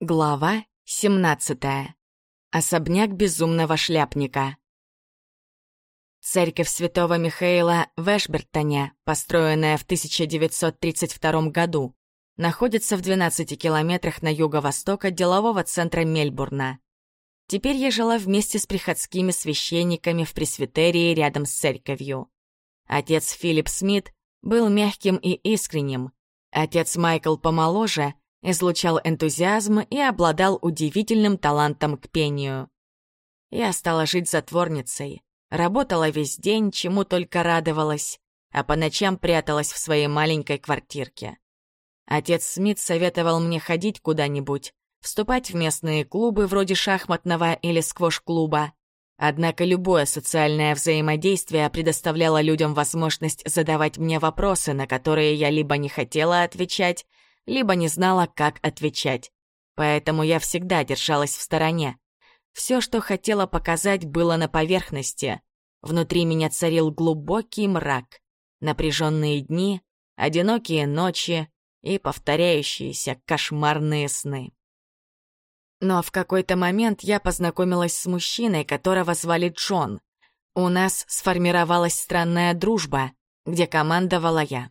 Глава 17. Особняк безумного шляпника. Церковь святого Михаила в Эшбертоне, построенная в 1932 году, находится в 12 километрах на юго-восток от делового центра Мельбурна. Теперь я жила вместе с приходскими священниками в пресвитерии рядом с церковью. Отец Филипп Смит был мягким и искренним. Отец Майкл помоложе — излучал энтузиазм и обладал удивительным талантом к пению. Я стала жить затворницей, работала весь день, чему только радовалась, а по ночам пряталась в своей маленькой квартирке. Отец Смит советовал мне ходить куда-нибудь, вступать в местные клубы вроде шахматного или сквош-клуба. Однако любое социальное взаимодействие предоставляло людям возможность задавать мне вопросы, на которые я либо не хотела отвечать, либо не знала, как отвечать. Поэтому я всегда держалась в стороне. Все, что хотела показать, было на поверхности. Внутри меня царил глубокий мрак. Напряженные дни, одинокие ночи и повторяющиеся кошмарные сны. Но в какой-то момент я познакомилась с мужчиной, которого звали Джон. У нас сформировалась странная дружба, где командовала я.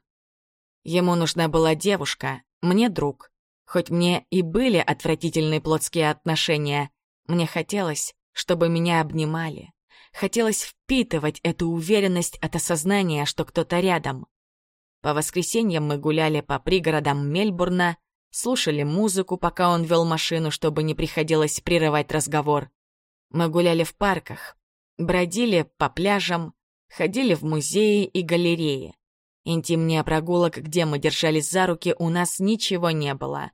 Ему нужна была девушка, мне друг. Хоть мне и были отвратительные плотские отношения, мне хотелось, чтобы меня обнимали. Хотелось впитывать эту уверенность от осознания, что кто-то рядом. По воскресеньям мы гуляли по пригородам Мельбурна, слушали музыку, пока он вел машину, чтобы не приходилось прерывать разговор. Мы гуляли в парках, бродили по пляжам, ходили в музеи и галереи. Интимнее прогулок, где мы держались за руки, у нас ничего не было.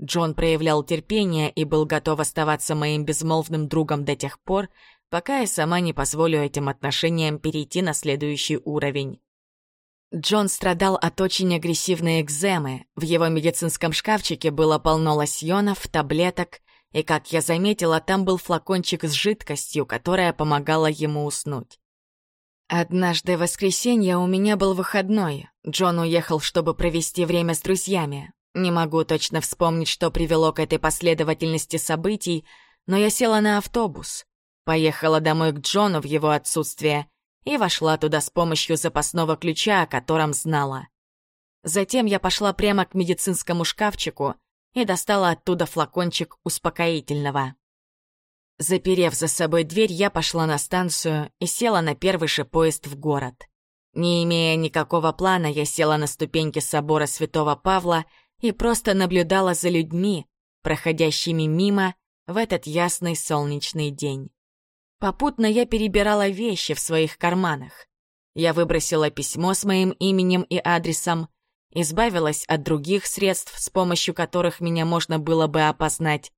Джон проявлял терпение и был готов оставаться моим безмолвным другом до тех пор, пока я сама не позволю этим отношениям перейти на следующий уровень. Джон страдал от очень агрессивной экземы, в его медицинском шкафчике было полно лосьонов, таблеток, и, как я заметила, там был флакончик с жидкостью, которая помогала ему уснуть. Однажды в воскресенье у меня был выходной. Джон уехал, чтобы провести время с друзьями. Не могу точно вспомнить, что привело к этой последовательности событий, но я села на автобус, поехала домой к Джону в его отсутствие и вошла туда с помощью запасного ключа, о котором знала. Затем я пошла прямо к медицинскому шкафчику и достала оттуда флакончик успокоительного. Заперев за собой дверь, я пошла на станцию и села на первый же поезд в город. Не имея никакого плана, я села на ступеньки собора Святого Павла и просто наблюдала за людьми, проходящими мимо в этот ясный солнечный день. Попутно я перебирала вещи в своих карманах. Я выбросила письмо с моим именем и адресом, избавилась от других средств, с помощью которых меня можно было бы опознать,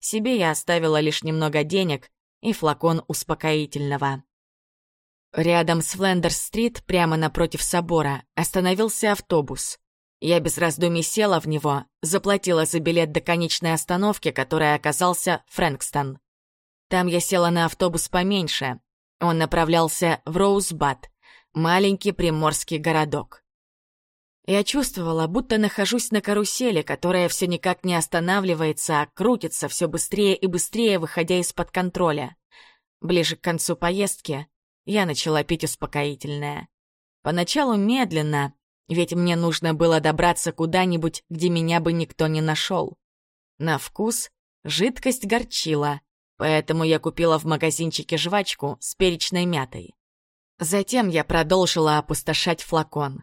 себе я оставила лишь немного денег и флакон успокоительного. Рядом с Флендерс-стрит, прямо напротив собора, остановился автобус. Я без раздумий села в него, заплатила за билет до конечной остановки, которая оказался Фрэнкстон. Там я села на автобус поменьше. Он направлялся в Роузбад, маленький приморский городок. Я чувствовала, будто нахожусь на карусели, которая все никак не останавливается, а крутится все быстрее и быстрее, выходя из-под контроля. Ближе к концу поездки я начала пить успокоительное. Поначалу медленно, ведь мне нужно было добраться куда-нибудь, где меня бы никто не нашел. На вкус жидкость горчила, поэтому я купила в магазинчике жвачку с перечной мятой. Затем я продолжила опустошать флакон.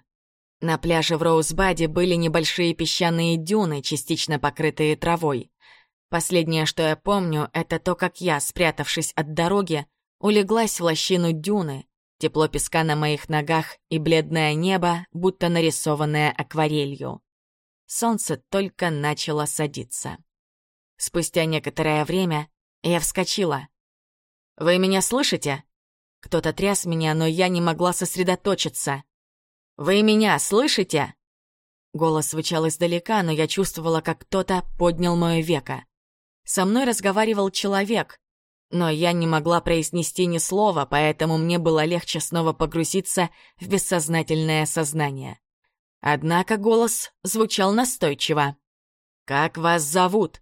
На пляже в Роузбаде были небольшие песчаные дюны, частично покрытые травой. Последнее, что я помню, это то, как я, спрятавшись от дороги, улеглась в лощину дюны, тепло песка на моих ногах и бледное небо, будто нарисованное акварелью. Солнце только начало садиться. Спустя некоторое время я вскочила. «Вы меня слышите?» Кто-то тряс меня, но я не могла сосредоточиться. «Вы меня слышите?» Голос звучал издалека, но я чувствовала, как кто-то поднял мое веко. Со мной разговаривал человек, но я не могла произнести ни слова, поэтому мне было легче снова погрузиться в бессознательное сознание. Однако голос звучал настойчиво. «Как вас зовут?»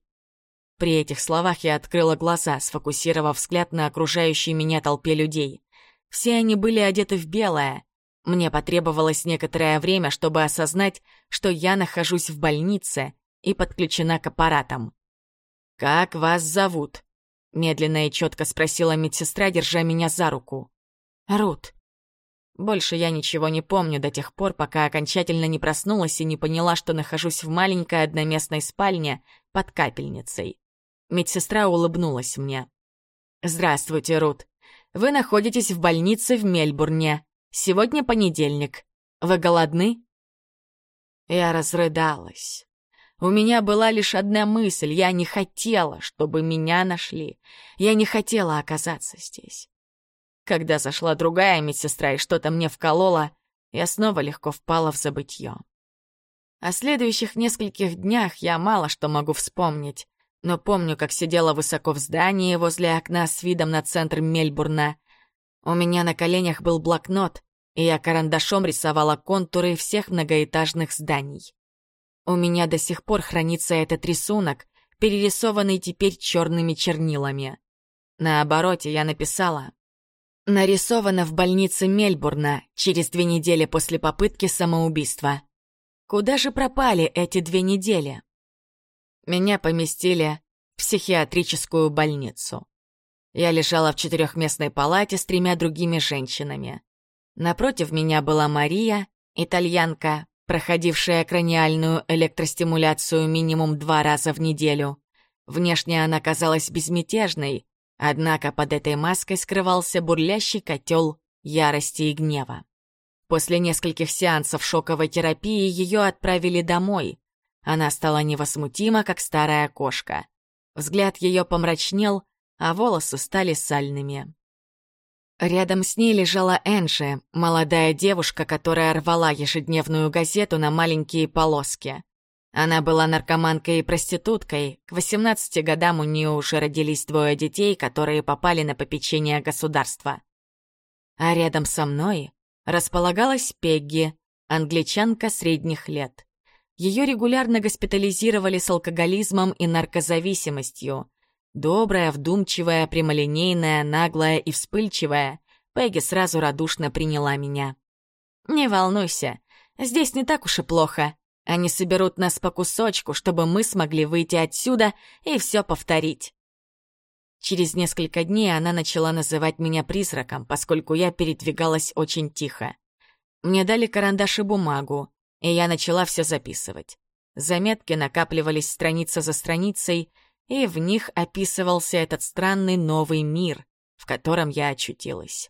При этих словах я открыла глаза, сфокусировав взгляд на окружающей меня толпе людей. Все они были одеты в белое. Мне потребовалось некоторое время, чтобы осознать, что я нахожусь в больнице и подключена к аппаратам. «Как вас зовут?» — медленно и четко спросила медсестра, держа меня за руку. «Рут». Больше я ничего не помню до тех пор, пока окончательно не проснулась и не поняла, что нахожусь в маленькой одноместной спальне под капельницей. Медсестра улыбнулась мне. «Здравствуйте, Рут. Вы находитесь в больнице в Мельбурне. Сегодня понедельник. Вы голодны?» Я разрыдалась. У меня была лишь одна мысль. Я не хотела, чтобы меня нашли. Я не хотела оказаться здесь. Когда зашла другая медсестра и что-то мне вколола, я снова легко впала в забытье. О следующих нескольких днях я мало что могу вспомнить но помню, как сидела высоко в здании возле окна с видом на центр Мельбурна. У меня на коленях был блокнот, и я карандашом рисовала контуры всех многоэтажных зданий. У меня до сих пор хранится этот рисунок, перерисованный теперь черными чернилами. На обороте я написала «Нарисовано в больнице Мельбурна через две недели после попытки самоубийства». Куда же пропали эти две недели? Меня поместили в психиатрическую больницу. Я лежала в четырехместной палате с тремя другими женщинами. Напротив меня была Мария, итальянка, проходившая краниальную электростимуляцию минимум два раза в неделю. Внешне она казалась безмятежной, однако под этой маской скрывался бурлящий котел ярости и гнева. После нескольких сеансов шоковой терапии ее отправили домой, она стала невозмутима, как старая кошка. Взгляд ее помрачнел, а волосы стали сальными. Рядом с ней лежала Энджи, молодая девушка, которая рвала ежедневную газету на маленькие полоски. Она была наркоманкой и проституткой. К 18 годам у нее уже родились двое детей, которые попали на попечение государства. А рядом со мной располагалась Пегги, англичанка средних лет. Ее регулярно госпитализировали с алкоголизмом и наркозависимостью. Добрая, вдумчивая, прямолинейная, наглая и вспыльчивая, Пегги сразу радушно приняла меня. «Не волнуйся, здесь не так уж и плохо. Они соберут нас по кусочку, чтобы мы смогли выйти отсюда и все повторить». Через несколько дней она начала называть меня призраком, поскольку я передвигалась очень тихо. Мне дали карандаш и бумагу и я начала все записывать. Заметки накапливались страница за страницей, и в них описывался этот странный новый мир, в котором я очутилась.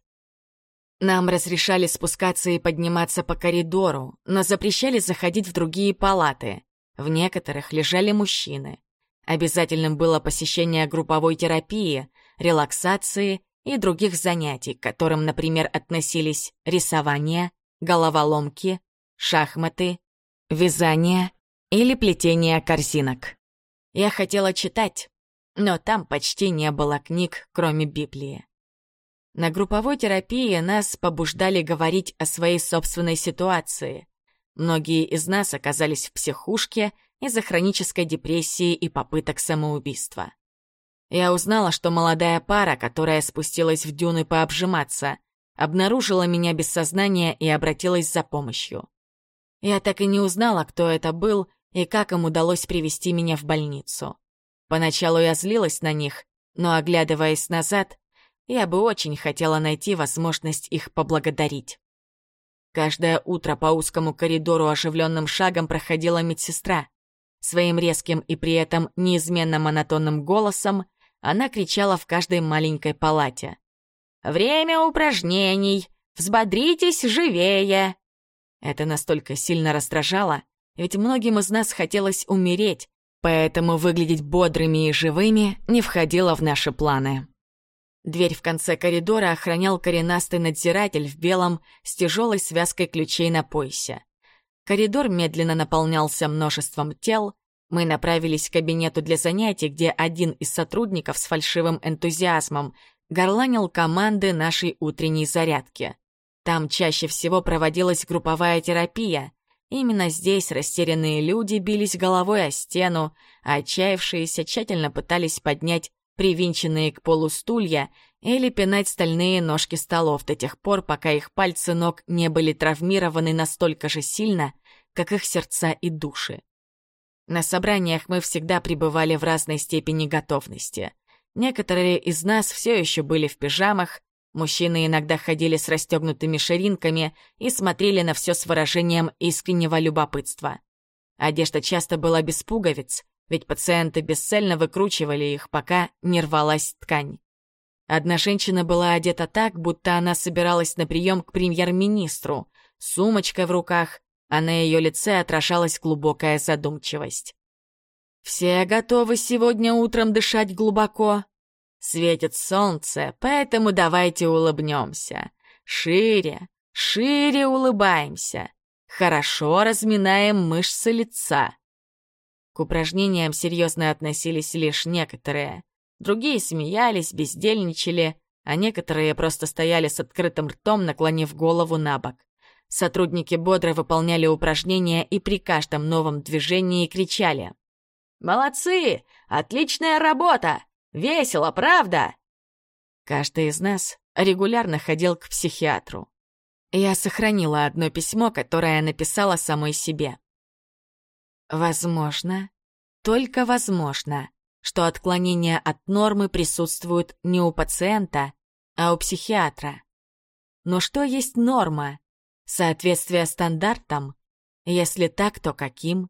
Нам разрешали спускаться и подниматься по коридору, но запрещали заходить в другие палаты. В некоторых лежали мужчины. Обязательным было посещение групповой терапии, релаксации и других занятий, к которым, например, относились рисование, головоломки, шахматы, вязание или плетение корзинок. Я хотела читать, но там почти не было книг, кроме Библии. На групповой терапии нас побуждали говорить о своей собственной ситуации. Многие из нас оказались в психушке из-за хронической депрессии и попыток самоубийства. Я узнала, что молодая пара, которая спустилась в дюны пообжиматься, обнаружила меня без сознания и обратилась за помощью. Я так и не узнала, кто это был и как им удалось привести меня в больницу. Поначалу я злилась на них, но, оглядываясь назад, я бы очень хотела найти возможность их поблагодарить. Каждое утро по узкому коридору оживленным шагом проходила медсестра. Своим резким и при этом неизменно монотонным голосом она кричала в каждой маленькой палате. «Время упражнений! Взбодритесь живее!» Это настолько сильно раздражало, ведь многим из нас хотелось умереть, поэтому выглядеть бодрыми и живыми не входило в наши планы. Дверь в конце коридора охранял коренастый надзиратель в белом с тяжелой связкой ключей на поясе. Коридор медленно наполнялся множеством тел. Мы направились к кабинету для занятий, где один из сотрудников с фальшивым энтузиазмом горланил команды нашей утренней зарядки. Там чаще всего проводилась групповая терапия. Именно здесь растерянные люди бились головой о стену, а отчаявшиеся тщательно пытались поднять привинченные к полу стулья или пинать стальные ножки столов до тех пор, пока их пальцы ног не были травмированы настолько же сильно, как их сердца и души. На собраниях мы всегда пребывали в разной степени готовности. Некоторые из нас все еще были в пижамах, мужчины иногда ходили с расстегнутыми ширинками и смотрели на все с выражением искреннего любопытства. Одежда часто была без пуговиц, ведь пациенты бесцельно выкручивали их, пока не рвалась ткань. Одна женщина была одета так, будто она собиралась на прием к премьер-министру, с сумочкой в руках, а на ее лице отражалась глубокая задумчивость. «Все готовы сегодня утром дышать глубоко? Светит солнце, поэтому давайте улыбнемся. Шире, шире улыбаемся. Хорошо разминаем мышцы лица». К упражнениям серьезно относились лишь некоторые. Другие смеялись, бездельничали, а некоторые просто стояли с открытым ртом, наклонив голову на бок. Сотрудники бодро выполняли упражнения и при каждом новом движении кричали. «Молодцы! Отличная работа! Весело, правда?» Каждый из нас регулярно ходил к психиатру. Я сохранила одно письмо, которое написала самой себе. Возможно, только возможно, что отклонения от нормы присутствуют не у пациента, а у психиатра. Но что есть норма? Соответствие стандартам? Если так, то каким?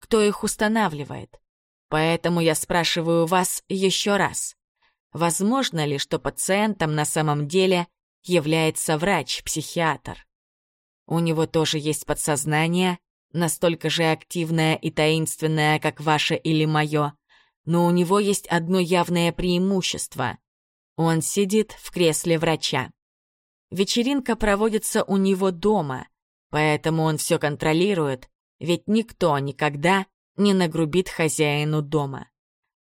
Кто их устанавливает? Поэтому я спрашиваю вас еще раз. Возможно ли, что пациентом на самом деле является врач-психиатр? У него тоже есть подсознание, настолько же активное и таинственное, как ваше или мое, но у него есть одно явное преимущество. Он сидит в кресле врача. Вечеринка проводится у него дома, поэтому он все контролирует, ведь никто никогда не нагрубит хозяину дома.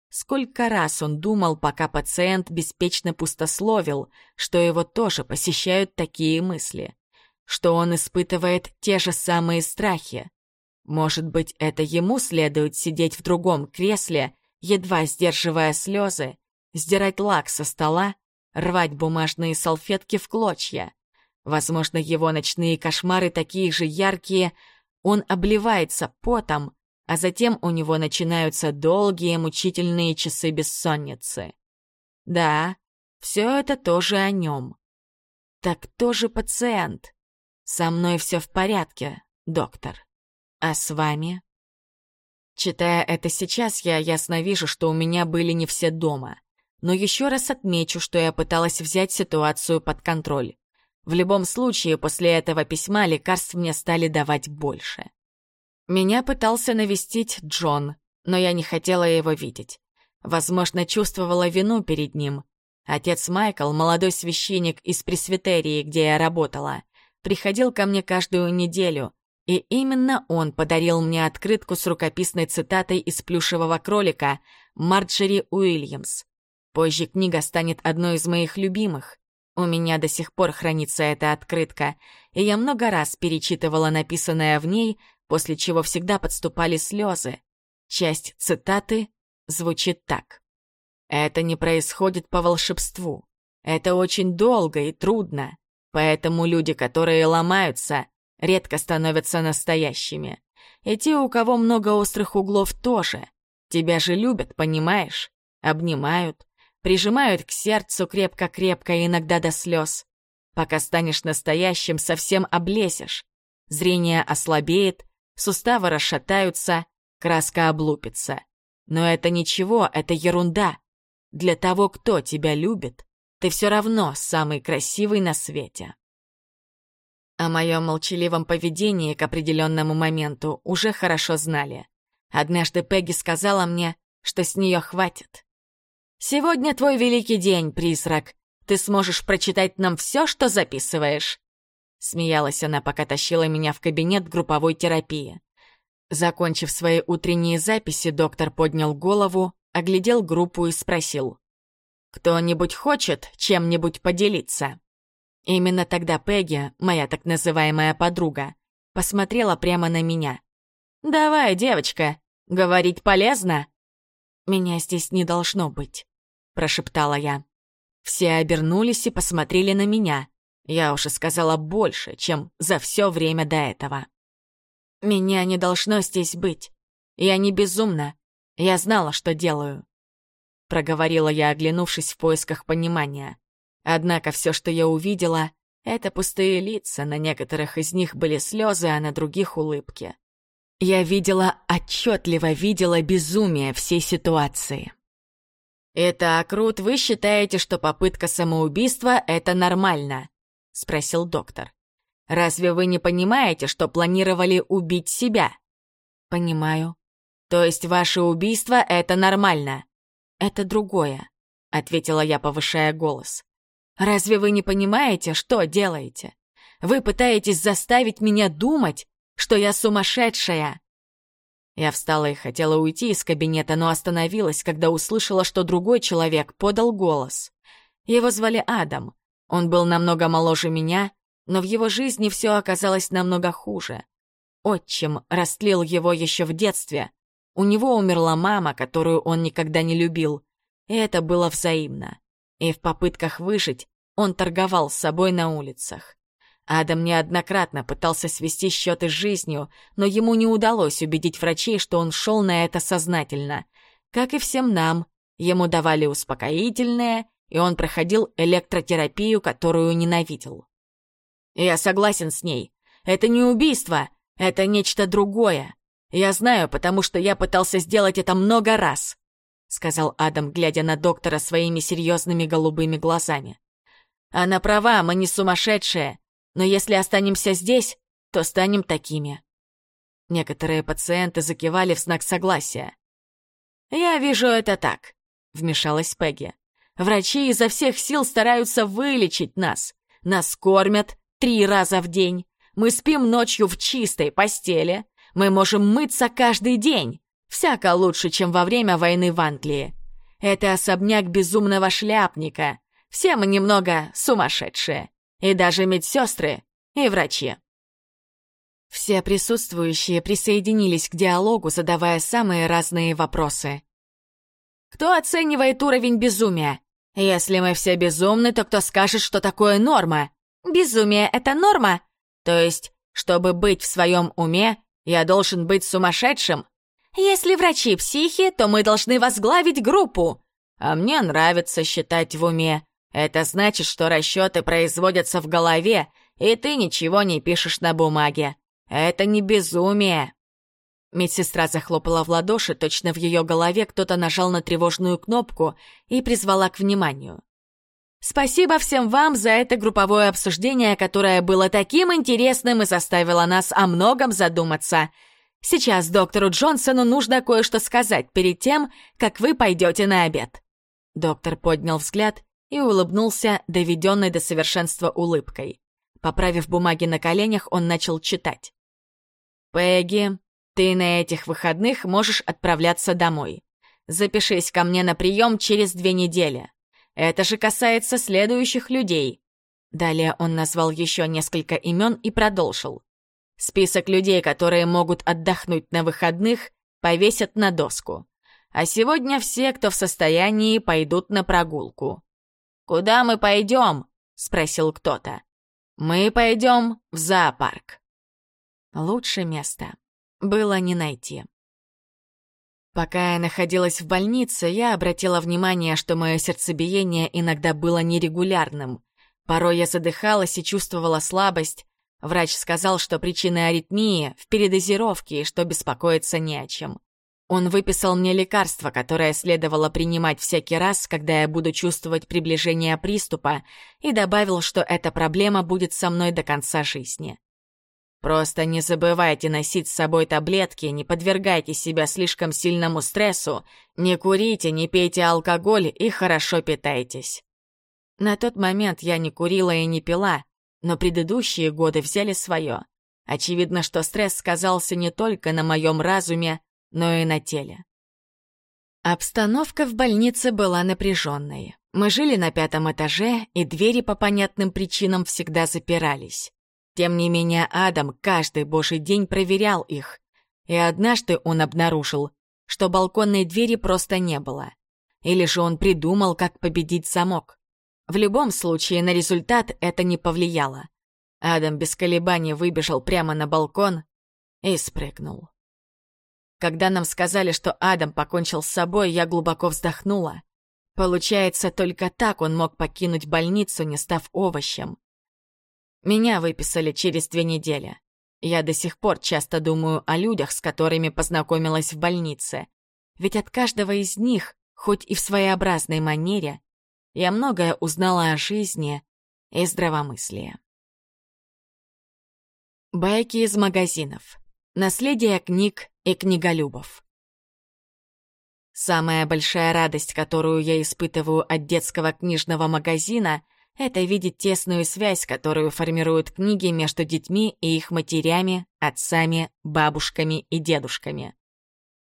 Сколько раз он думал, пока пациент беспечно пустословил, что его тоже посещают такие мысли что он испытывает те же самые страхи. Может быть, это ему следует сидеть в другом кресле, едва сдерживая слезы, сдирать лак со стола, рвать бумажные салфетки в клочья. Возможно, его ночные кошмары такие же яркие, он обливается потом, а затем у него начинаются долгие мучительные часы бессонницы. Да, все это тоже о нем. Так кто же пациент? «Со мной все в порядке, доктор. А с вами?» Читая это сейчас, я ясно вижу, что у меня были не все дома. Но еще раз отмечу, что я пыталась взять ситуацию под контроль. В любом случае, после этого письма лекарств мне стали давать больше. Меня пытался навестить Джон, но я не хотела его видеть. Возможно, чувствовала вину перед ним. Отец Майкл, молодой священник из пресвитерии, где я работала, приходил ко мне каждую неделю, и именно он подарил мне открытку с рукописной цитатой из «Плюшевого кролика» Марджери Уильямс. Позже книга станет одной из моих любимых. У меня до сих пор хранится эта открытка, и я много раз перечитывала написанное в ней, после чего всегда подступали слезы. Часть цитаты звучит так. «Это не происходит по волшебству. Это очень долго и трудно. Поэтому люди, которые ломаются, редко становятся настоящими. И те, у кого много острых углов, тоже. Тебя же любят, понимаешь? Обнимают, прижимают к сердцу крепко-крепко, иногда до слез. Пока станешь настоящим, совсем облесишь. Зрение ослабеет, суставы расшатаются, краска облупится. Но это ничего, это ерунда. Для того, кто тебя любит, ты все равно самый красивый на свете. О моем молчаливом поведении к определенному моменту уже хорошо знали. Однажды Пегги сказала мне, что с нее хватит. «Сегодня твой великий день, призрак. Ты сможешь прочитать нам все, что записываешь». Смеялась она, пока тащила меня в кабинет групповой терапии. Закончив свои утренние записи, доктор поднял голову, оглядел группу и спросил. Кто-нибудь хочет чем-нибудь поделиться?» Именно тогда Пегги, моя так называемая подруга, посмотрела прямо на меня. «Давай, девочка, говорить полезно?» «Меня здесь не должно быть», — прошептала я. Все обернулись и посмотрели на меня. Я уже сказала больше, чем за все время до этого. «Меня не должно здесь быть. Я не безумна. Я знала, что делаю», — проговорила я, оглянувшись в поисках понимания. Однако все, что я увидела, — это пустые лица, на некоторых из них были слезы, а на других — улыбки. Я видела, отчетливо видела безумие всей ситуации. «Итак, Рут, вы считаете, что попытка самоубийства — это нормально?» — спросил доктор. «Разве вы не понимаете, что планировали убить себя?» «Понимаю. То есть ваше убийство — это нормально?» «Это другое», — ответила я, повышая голос. «Разве вы не понимаете, что делаете? Вы пытаетесь заставить меня думать, что я сумасшедшая!» Я встала и хотела уйти из кабинета, но остановилась, когда услышала, что другой человек подал голос. Его звали Адам. Он был намного моложе меня, но в его жизни все оказалось намного хуже. Отчим растлил его еще в детстве. У него умерла мама, которую он никогда не любил. И это было взаимно. И в попытках выжить он торговал с собой на улицах. Адам неоднократно пытался свести счеты с жизнью, но ему не удалось убедить врачей, что он шел на это сознательно. Как и всем нам, ему давали успокоительное, и он проходил электротерапию, которую ненавидел. «Я согласен с ней. Это не убийство, это нечто другое. Я знаю, потому что я пытался сделать это много раз», — сказал Адам, глядя на доктора своими серьезными голубыми глазами. «Она права, мы не сумасшедшие. Но если останемся здесь, то станем такими. Некоторые пациенты закивали в знак согласия. «Я вижу это так», — вмешалась Пегги. «Врачи изо всех сил стараются вылечить нас. Нас кормят три раза в день. Мы спим ночью в чистой постели. Мы можем мыться каждый день. Всяко лучше, чем во время войны в Англии. Это особняк безумного шляпника. Все мы немного сумасшедшие и даже медсестры и врачи. Все присутствующие присоединились к диалогу, задавая самые разные вопросы. Кто оценивает уровень безумия? Если мы все безумны, то кто скажет, что такое норма? Безумие — это норма? То есть, чтобы быть в своем уме, я должен быть сумасшедшим? Если врачи психи, то мы должны возглавить группу. А мне нравится считать в уме. Это значит, что расчеты производятся в голове, и ты ничего не пишешь на бумаге. Это не безумие. Медсестра захлопала в ладоши, точно в ее голове кто-то нажал на тревожную кнопку и призвала к вниманию. Спасибо всем вам за это групповое обсуждение, которое было таким интересным и заставило нас о многом задуматься. Сейчас доктору Джонсону нужно кое-что сказать перед тем, как вы пойдете на обед. Доктор поднял взгляд и улыбнулся доведенной до совершенства улыбкой. Поправив бумаги на коленях, он начал читать. «Пегги, ты на этих выходных можешь отправляться домой. Запишись ко мне на прием через две недели. Это же касается следующих людей». Далее он назвал еще несколько имен и продолжил. «Список людей, которые могут отдохнуть на выходных, повесят на доску. А сегодня все, кто в состоянии, пойдут на прогулку. «Куда мы пойдем?» — спросил кто-то. «Мы пойдем в зоопарк». Лучше места было не найти. Пока я находилась в больнице, я обратила внимание, что мое сердцебиение иногда было нерегулярным. Порой я задыхалась и чувствовала слабость. Врач сказал, что причина аритмии в передозировке и что беспокоиться не о чем. Он выписал мне лекарство, которое следовало принимать всякий раз, когда я буду чувствовать приближение приступа, и добавил, что эта проблема будет со мной до конца жизни. Просто не забывайте носить с собой таблетки, не подвергайте себя слишком сильному стрессу, не курите, не пейте алкоголь и хорошо питайтесь. На тот момент я не курила и не пила, но предыдущие годы взяли свое. Очевидно, что стресс сказался не только на моем разуме, но и на теле. Обстановка в больнице была напряженной. Мы жили на пятом этаже, и двери по понятным причинам всегда запирались. Тем не менее, Адам каждый божий день проверял их. И однажды он обнаружил, что балконной двери просто не было. Или же он придумал, как победить замок. В любом случае, на результат это не повлияло. Адам без колебаний выбежал прямо на балкон и спрыгнул. Когда нам сказали, что Адам покончил с собой, я глубоко вздохнула. Получается, только так он мог покинуть больницу, не став овощем. Меня выписали через две недели. Я до сих пор часто думаю о людях, с которыми познакомилась в больнице. Ведь от каждого из них, хоть и в своеобразной манере, я многое узнала о жизни и здравомыслии. Байки из магазинов. Наследие книг и книголюбов. Самая большая радость, которую я испытываю от детского книжного магазина, это видеть тесную связь, которую формируют книги между детьми и их матерями, отцами, бабушками и дедушками.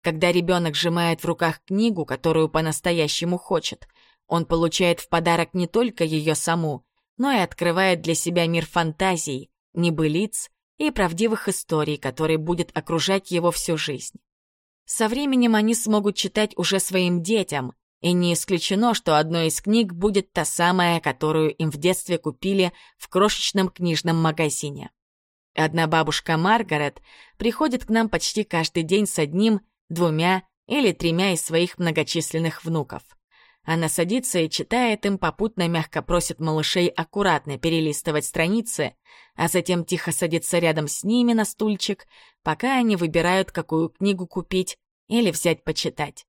Когда ребенок сжимает в руках книгу, которую по-настоящему хочет, он получает в подарок не только ее саму, но и открывает для себя мир фантазий, небылиц и правдивых историй, который будет окружать его всю жизнь. Со временем они смогут читать уже своим детям, и не исключено, что одной из книг будет та самая, которую им в детстве купили в крошечном книжном магазине. Одна бабушка Маргарет приходит к нам почти каждый день с одним, двумя или тремя из своих многочисленных внуков. Она садится и читает им, попутно мягко просит малышей аккуратно перелистывать страницы, а затем тихо садится рядом с ними на стульчик, пока они выбирают, какую книгу купить или взять почитать.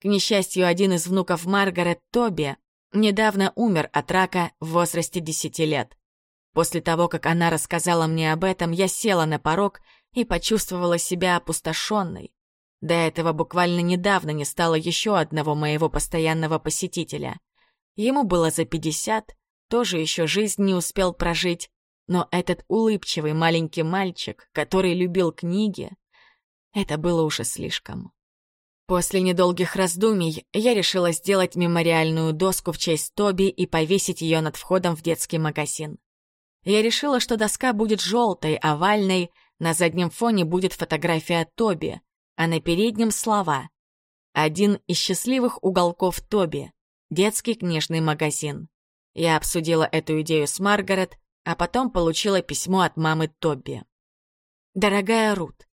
К несчастью, один из внуков Маргарет, Тоби, недавно умер от рака в возрасте 10 лет. После того, как она рассказала мне об этом, я села на порог и почувствовала себя опустошенной. До этого буквально недавно не стало еще одного моего постоянного посетителя. Ему было за 50, тоже еще жизнь не успел прожить, но этот улыбчивый маленький мальчик, который любил книги, это было уже слишком. После недолгих раздумий я решила сделать мемориальную доску в честь Тоби и повесить ее над входом в детский магазин. Я решила, что доска будет желтой, овальной, на заднем фоне будет фотография Тоби, а на переднем слова. Один из счастливых уголков Тоби — детский книжный магазин. Я обсудила эту идею с Маргарет, а потом получила письмо от мамы Тоби. «Дорогая Рут,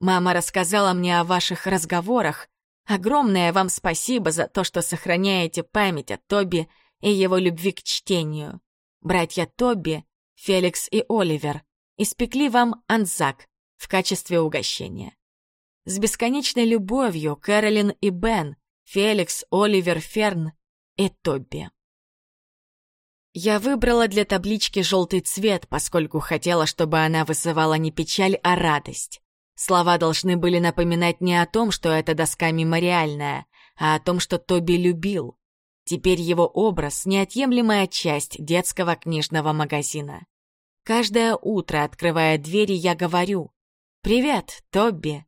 мама рассказала мне о ваших разговорах, Огромное вам спасибо за то, что сохраняете память о Тоби и его любви к чтению. Братья Тоби, Феликс и Оливер испекли вам анзак в качестве угощения. С бесконечной любовью Кэролин и Бен, Феликс, Оливер, Ферн и Тоби. Я выбрала для таблички желтый цвет, поскольку хотела, чтобы она вызывала не печаль, а радость. Слова должны были напоминать не о том, что эта доска мемориальная, а о том, что Тоби любил. Теперь его образ — неотъемлемая часть детского книжного магазина. Каждое утро, открывая двери, я говорю «Привет, Тоби!»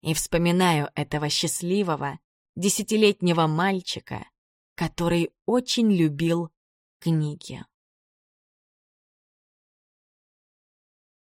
и вспоминаю этого счастливого, десятилетнего мальчика, который очень любил книги.